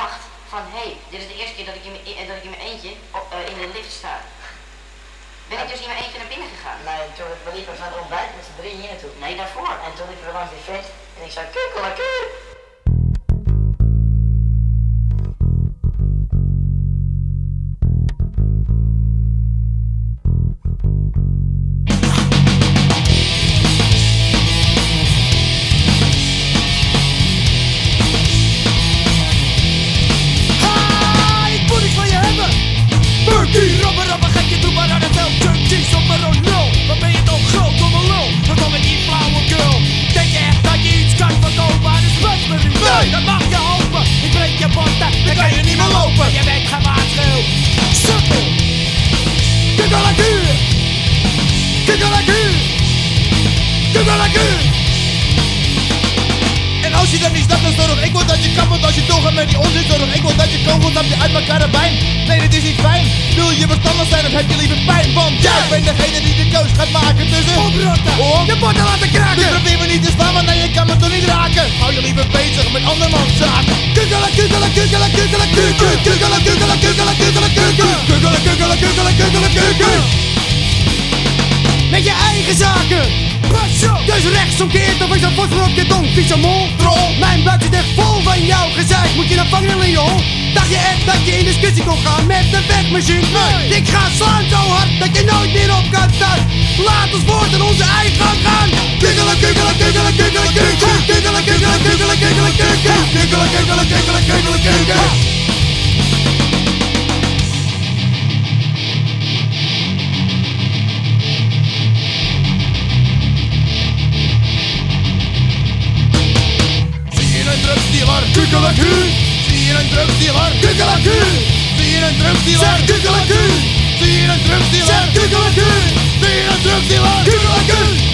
dacht van hé, hey, dit is de eerste keer dat ik in mijn, dat ik in mijn eentje op, uh, in de lift sta. Ben ik dus in mijn eentje naar binnen gegaan? Nee, toen we liepen van het ontbijt met z'n drie hier naartoe. Nee, daarvoor. En toen liepen we langs die vet en ik zei kukkelakuur. Je botten, dan kan je niet meer lopen. Je bent gewaarschuwd. Sukkel Kukkelakuur Kukkelakuur Kukkelakuur En als je dan niet snapt, dan zorg ik wil dat je kappelt als je doorgaat met die onzin Zorg ik wil dat je kogelt, dat je uit elkaar bijn Nee, dit is niet fijn. Wil je verstandig zijn, dan heb je liever pijn Want jij bent degene die de keus gaat maken tussen Oprotten, Om je botten laten Dus kraken probeer me niet te slaan, want nee, je kan me toch niet raken. Hou je liever bezig met zaken Kukkela, kukkela, kukkela, kukkela, kukkela Kukkela, kukkela, kukkela, kukkela, kukkela Kukkelen, kukkelen, kukkelen, kukkelen, kukkelen Met je eigen zaken Dus rechtsomkeert of is dat fosfor op je tong, vieze mol Troll. Mijn buik zit echt vol van jouw gezeik Moet je naar vangen, Leon? Dacht je echt dat je in discussie kon gaan met de wegmachine? Nee. Ik ga thank you. Stivar. drug dealer. Kick drøm, Stivar. Kukalaku! See you in Stivar. drug dealer. Kick drøm, Stivar. Kukalaku!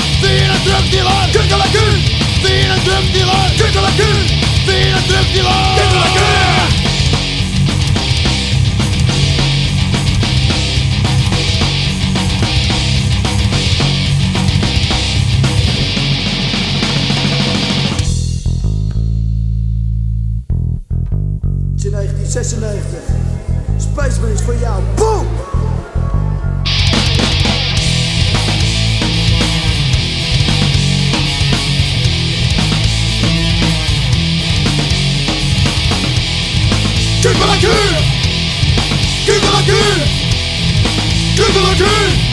Space Spaceman is y'all. Boom! Cul pour la cul Cul pour la cul Cul pour the cul